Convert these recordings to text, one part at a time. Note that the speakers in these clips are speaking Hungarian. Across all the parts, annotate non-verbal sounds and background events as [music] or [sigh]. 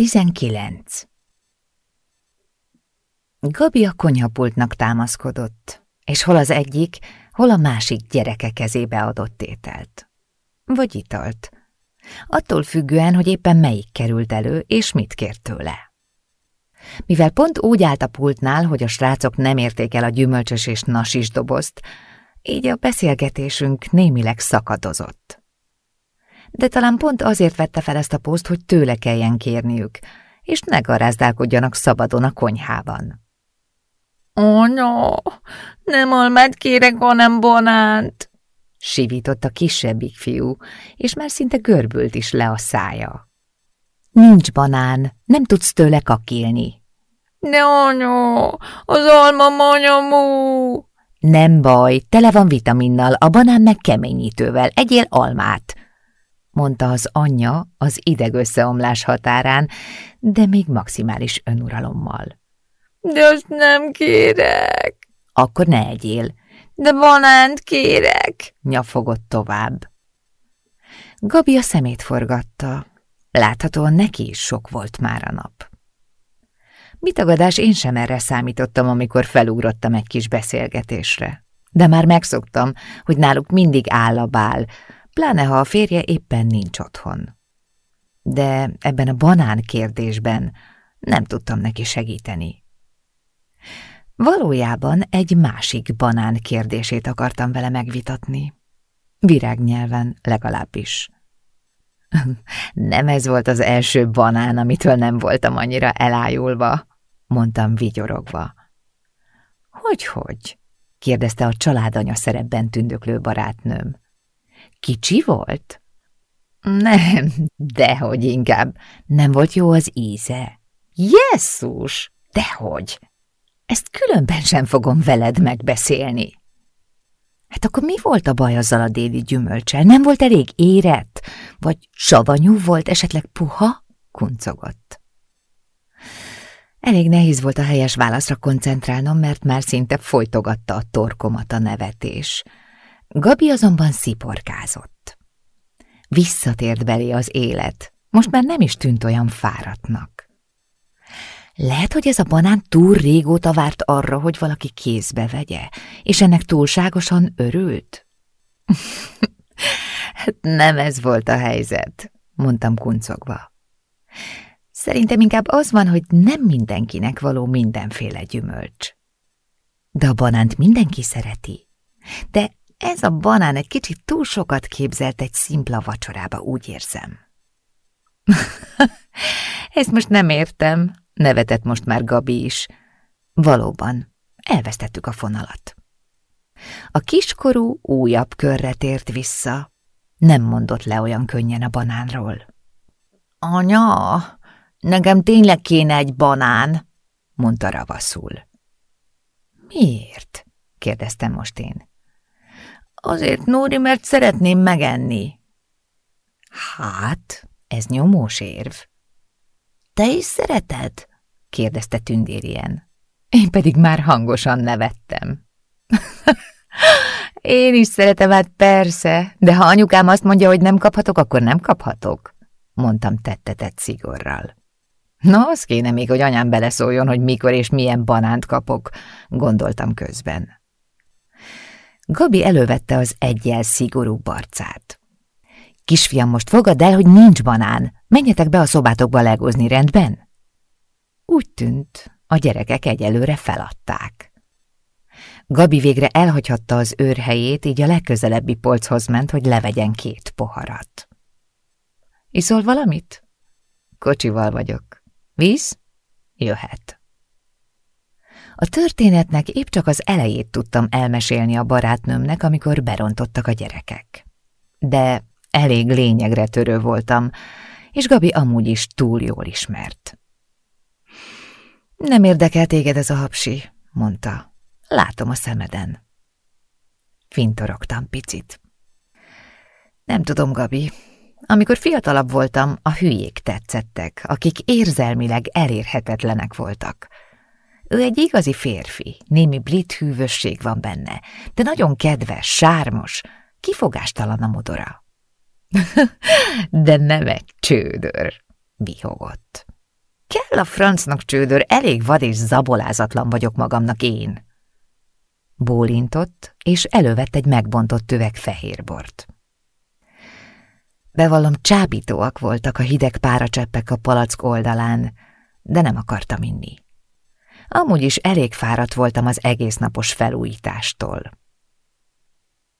19. Gabi a konyhapultnak támaszkodott, és hol az egyik, hol a másik gyereke kezébe adott ételt. Vagy italt. Attól függően, hogy éppen melyik került elő, és mit kért tőle. Mivel pont úgy állt a pultnál, hogy a srácok nem érték el a gyümölcsös és nasis dobozt, így a beszélgetésünk némileg szakadozott de talán pont azért vette fel ezt a poszt, hogy tőle kelljen kérniük, és ne garázdálkodjanak szabadon a konyhában. Anya, nem almát kérek, hanem banánt, sivított a kisebbik fiú, és már szinte görbült is le a szája. Nincs banán, nem tudsz tőle kakilni. De anya, az alma manyamú! Nem baj, tele van vitaminnal, a banán meg keményítővel, egyél almát mondta az anyja az idegösszeomlás határán, de még maximális önuralommal. De azt nem kérek. Akkor ne egyél. De banánt kérek, nyafogott tovább. Gabi a szemét forgatta. Láthatóan neki is sok volt már a nap. Mitagadás én sem erre számítottam, amikor felugrottam egy kis beszélgetésre. De már megszoktam, hogy náluk mindig áll a bál, pláne ha a férje éppen nincs otthon. De ebben a banán kérdésben nem tudtam neki segíteni. Valójában egy másik banán kérdését akartam vele megvitatni. Virágnyelven legalábbis. [laughs] Nem ez volt az első banán, amitől nem voltam annyira elájulva, mondtam vigyorogva. Hogy-hogy? kérdezte a családanya szerepben tündöklő barátnőm. Kicsi volt? Nem, dehogy inkább. Nem volt jó az íze. Jesszus, dehogy. Ezt különben sem fogom veled megbeszélni. Hát akkor mi volt a baj azzal a déli gyümölcsel? Nem volt elég érett? Vagy savanyú volt, esetleg puha? Kuncogott. Elég nehéz volt a helyes válaszra koncentrálnom, mert már szinte folytogatta a torkomat a nevetés. Gabi azonban sziporkázott. Visszatért belé az élet, most már nem is tűnt olyan fáradtnak. Lehet, hogy ez a banán túl régóta várt arra, hogy valaki kézbe vegye, és ennek túlságosan örült? [laughs] hát nem ez volt a helyzet, mondtam kuncogva. Szerintem inkább az van, hogy nem mindenkinek való mindenféle gyümölcs. De a banánt mindenki szereti. De ez a banán egy kicsit túl sokat képzelt egy szimpla vacsorába, úgy érzem. [laughs] Ezt most nem értem, nevetett most már Gabi is. Valóban, elvesztettük a fonalat. A kiskorú újabb körre tért vissza. Nem mondott le olyan könnyen a banánról. Anya, nekem tényleg kéne egy banán, mondta ravaszul. Miért? kérdeztem most én. Azért, Nóri, mert szeretném megenni. Hát, ez nyomós érv. Te is szereted? kérdezte tündérien. Én pedig már hangosan nevettem. [laughs] Én is szeretem, hát persze, de ha anyukám azt mondja, hogy nem kaphatok, akkor nem kaphatok, mondtam tettetett szigorral. Na, az kéne még, hogy anyám beleszóljon, hogy mikor és milyen banánt kapok, gondoltam közben. Gabi elővette az egyel szigorú barcát. Kisfiam, most fogadd el, hogy nincs banán. Menjetek be a szobátokba legózni, rendben? Úgy tűnt, a gyerekek egyelőre feladták. Gabi végre elhagyhatta az őrhelyét, így a legközelebbi polchoz ment, hogy levegyen két poharat. Iszol valamit? Kocsival vagyok. Víz? Jöhet. A történetnek épp csak az elejét tudtam elmesélni a barátnőmnek, amikor berontottak a gyerekek. De elég lényegre törő voltam, és Gabi amúgy is túl jól ismert. Nem érdekel téged ez a hapsi, mondta. Látom a szemeden. Fintorogtam picit. Nem tudom, Gabi. Amikor fiatalabb voltam, a hülyék tetszettek, akik érzelmileg elérhetetlenek voltak. Ő egy igazi férfi, némi brit hűvösség van benne, de nagyon kedves, sármos, kifogástalan a modora. [laughs] de nem egy csődör, vihogott. Kell a francnak csődör, elég vad és zabolázatlan vagyok magamnak én. Bólintott, és elővett egy megbontott üveg fehérbort. Bevallom, csábítóak voltak a hideg páracseppek a palack oldalán, de nem akartam inni. Amúgy is elég fáradt voltam az egész napos felújítástól.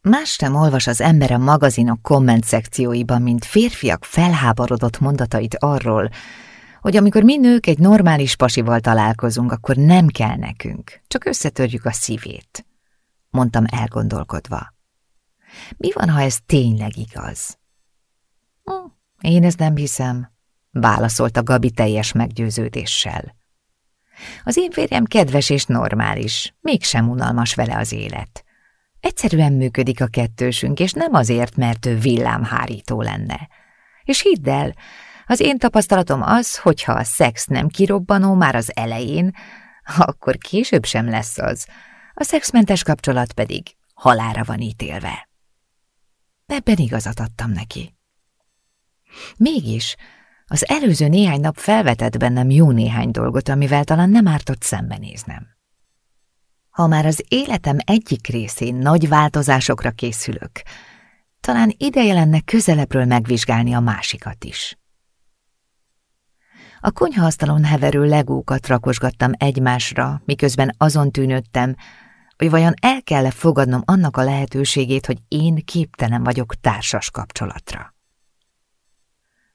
Más sem olvas az ember a magazinok komment szekcióiban, mint férfiak felháborodott mondatait arról, hogy amikor mi nők egy normális pasival találkozunk, akkor nem kell nekünk, csak összetörjük a szívét. Mondtam elgondolkodva. Mi van, ha ez tényleg igaz? Hm, én ezt nem hiszem, válaszolta Gabi teljes meggyőződéssel. Az én férjem kedves és normális, mégsem unalmas vele az élet. Egyszerűen működik a kettősünk, és nem azért, mert ő villámhárító lenne. És hidd el, az én tapasztalatom az, hogyha a szex nem kirobbanó már az elején, akkor később sem lesz az. A szexmentes kapcsolat pedig halára van ítélve. Ebben igazat adtam neki. Mégis az előző néhány nap felvetett bennem jó néhány dolgot, amivel talán nem ártott szembenéznem. Ha már az életem egyik részén nagy változásokra készülök, talán ideje lenne közelebbről megvizsgálni a másikat is. A konyhaasztalon heverő legókat rakosgattam egymásra, miközben azon tűnődtem, hogy vajon el kell -e fogadnom annak a lehetőségét, hogy én képtelen vagyok társas kapcsolatra.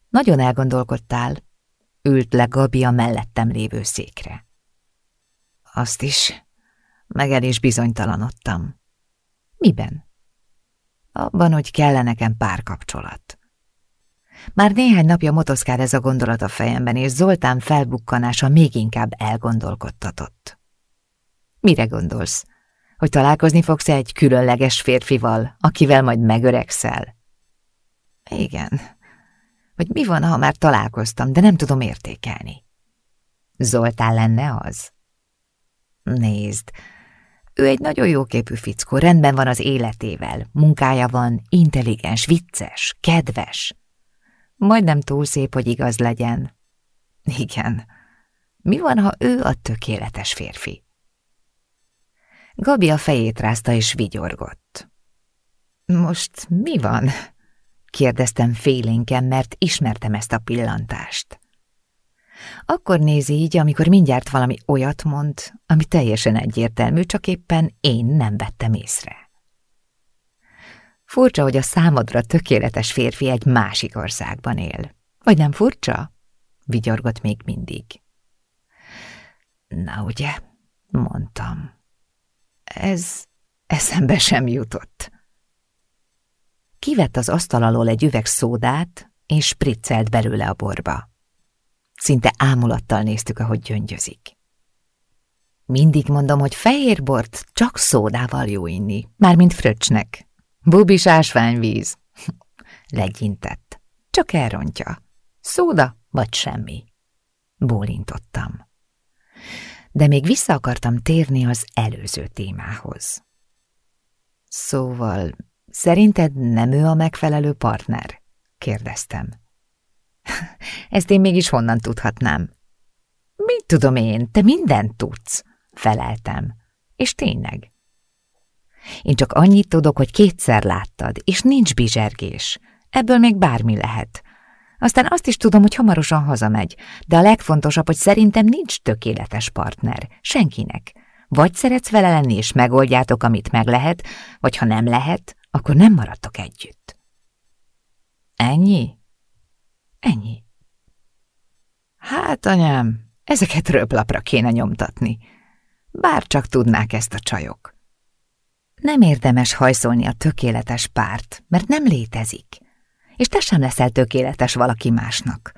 Nagyon elgondolkodtál, ült le Gabi a mellettem lévő székre. Azt is, meg el is bizonytalanodtam. Miben? Abban, hogy kellene nekem párkapcsolat. Már néhány napja motoszkál ez a gondolat a fejemben, és Zoltán felbukkanása még inkább elgondolkodtatott. Mire gondolsz? Hogy találkozni fogsz egy különleges férfival, akivel majd megöregszel? Igen. Vagy mi van, ha már találkoztam, de nem tudom értékelni? Zoltán lenne az? Nézd, ő egy nagyon jóképű fickó, rendben van az életével, munkája van, intelligens, vicces, kedves. Majdnem túl szép, hogy igaz legyen. Igen. Mi van, ha ő a tökéletes férfi? Gabi a fejét rázta és vigyorgott. Most mi van? Kérdeztem félénken, mert ismertem ezt a pillantást. Akkor nézi így, amikor mindjárt valami olyat mond, ami teljesen egyértelmű, csak éppen én nem vettem észre. Furcsa, hogy a számodra tökéletes férfi egy másik országban él. Vagy nem furcsa? Vigyorgott még mindig. Na ugye, mondtam. Ez eszembe sem jutott. Kivett az asztal alól egy üveg szódát, és spriccelt belőle a borba. Szinte ámulattal néztük, ahogy gyöngyözik. Mindig mondom, hogy fehér bort csak szódával jó inni, mármint fröccsnek, Bubis ásványvíz. [laughs] Legyintett. Csak elrontja. Szóda vagy semmi. Bólintottam. De még vissza akartam térni az előző témához. Szóval, szerinted nem ő a megfelelő partner? kérdeztem. [laughs] Ezt én mégis honnan tudhatnám? Mit tudom én, te mindent tudsz, feleltem. És tényleg, én csak annyit tudok, hogy kétszer láttad, és nincs bizsergés. Ebből még bármi lehet. Aztán azt is tudom, hogy hamarosan hazamegy, de a legfontosabb, hogy szerintem nincs tökéletes partner. Senkinek. Vagy szeretsz vele lenni, és megoldjátok, amit meg lehet, vagy ha nem lehet, akkor nem maradtok együtt. Ennyi? Ennyi. Hát, anyám, ezeket röplapra kéne nyomtatni. Bár csak tudnák ezt a csajok. Nem érdemes hajszolni a tökéletes párt, mert nem létezik. És te sem leszel tökéletes valaki másnak.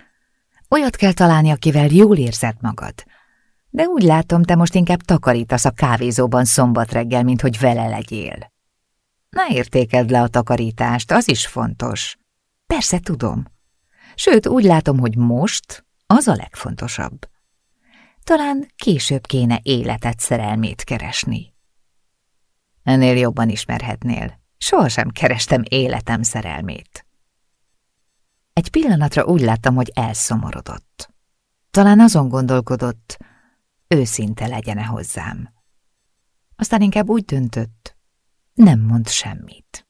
Olyat kell találni, akivel jól érzed magad. De úgy látom, te most inkább takarítasz a kávézóban szombat reggel, mint hogy vele legyél. Na értékeld le a takarítást, az is fontos. Persze tudom. Sőt, úgy látom, hogy most az a legfontosabb. Talán később kéne életet szerelmét keresni. Ennél jobban ismerhetnél. Sohasem kerestem életem szerelmét. Egy pillanatra úgy láttam, hogy elszomorodott. Talán azon gondolkodott, őszinte legyene hozzám. Aztán inkább úgy döntött, nem mond semmit.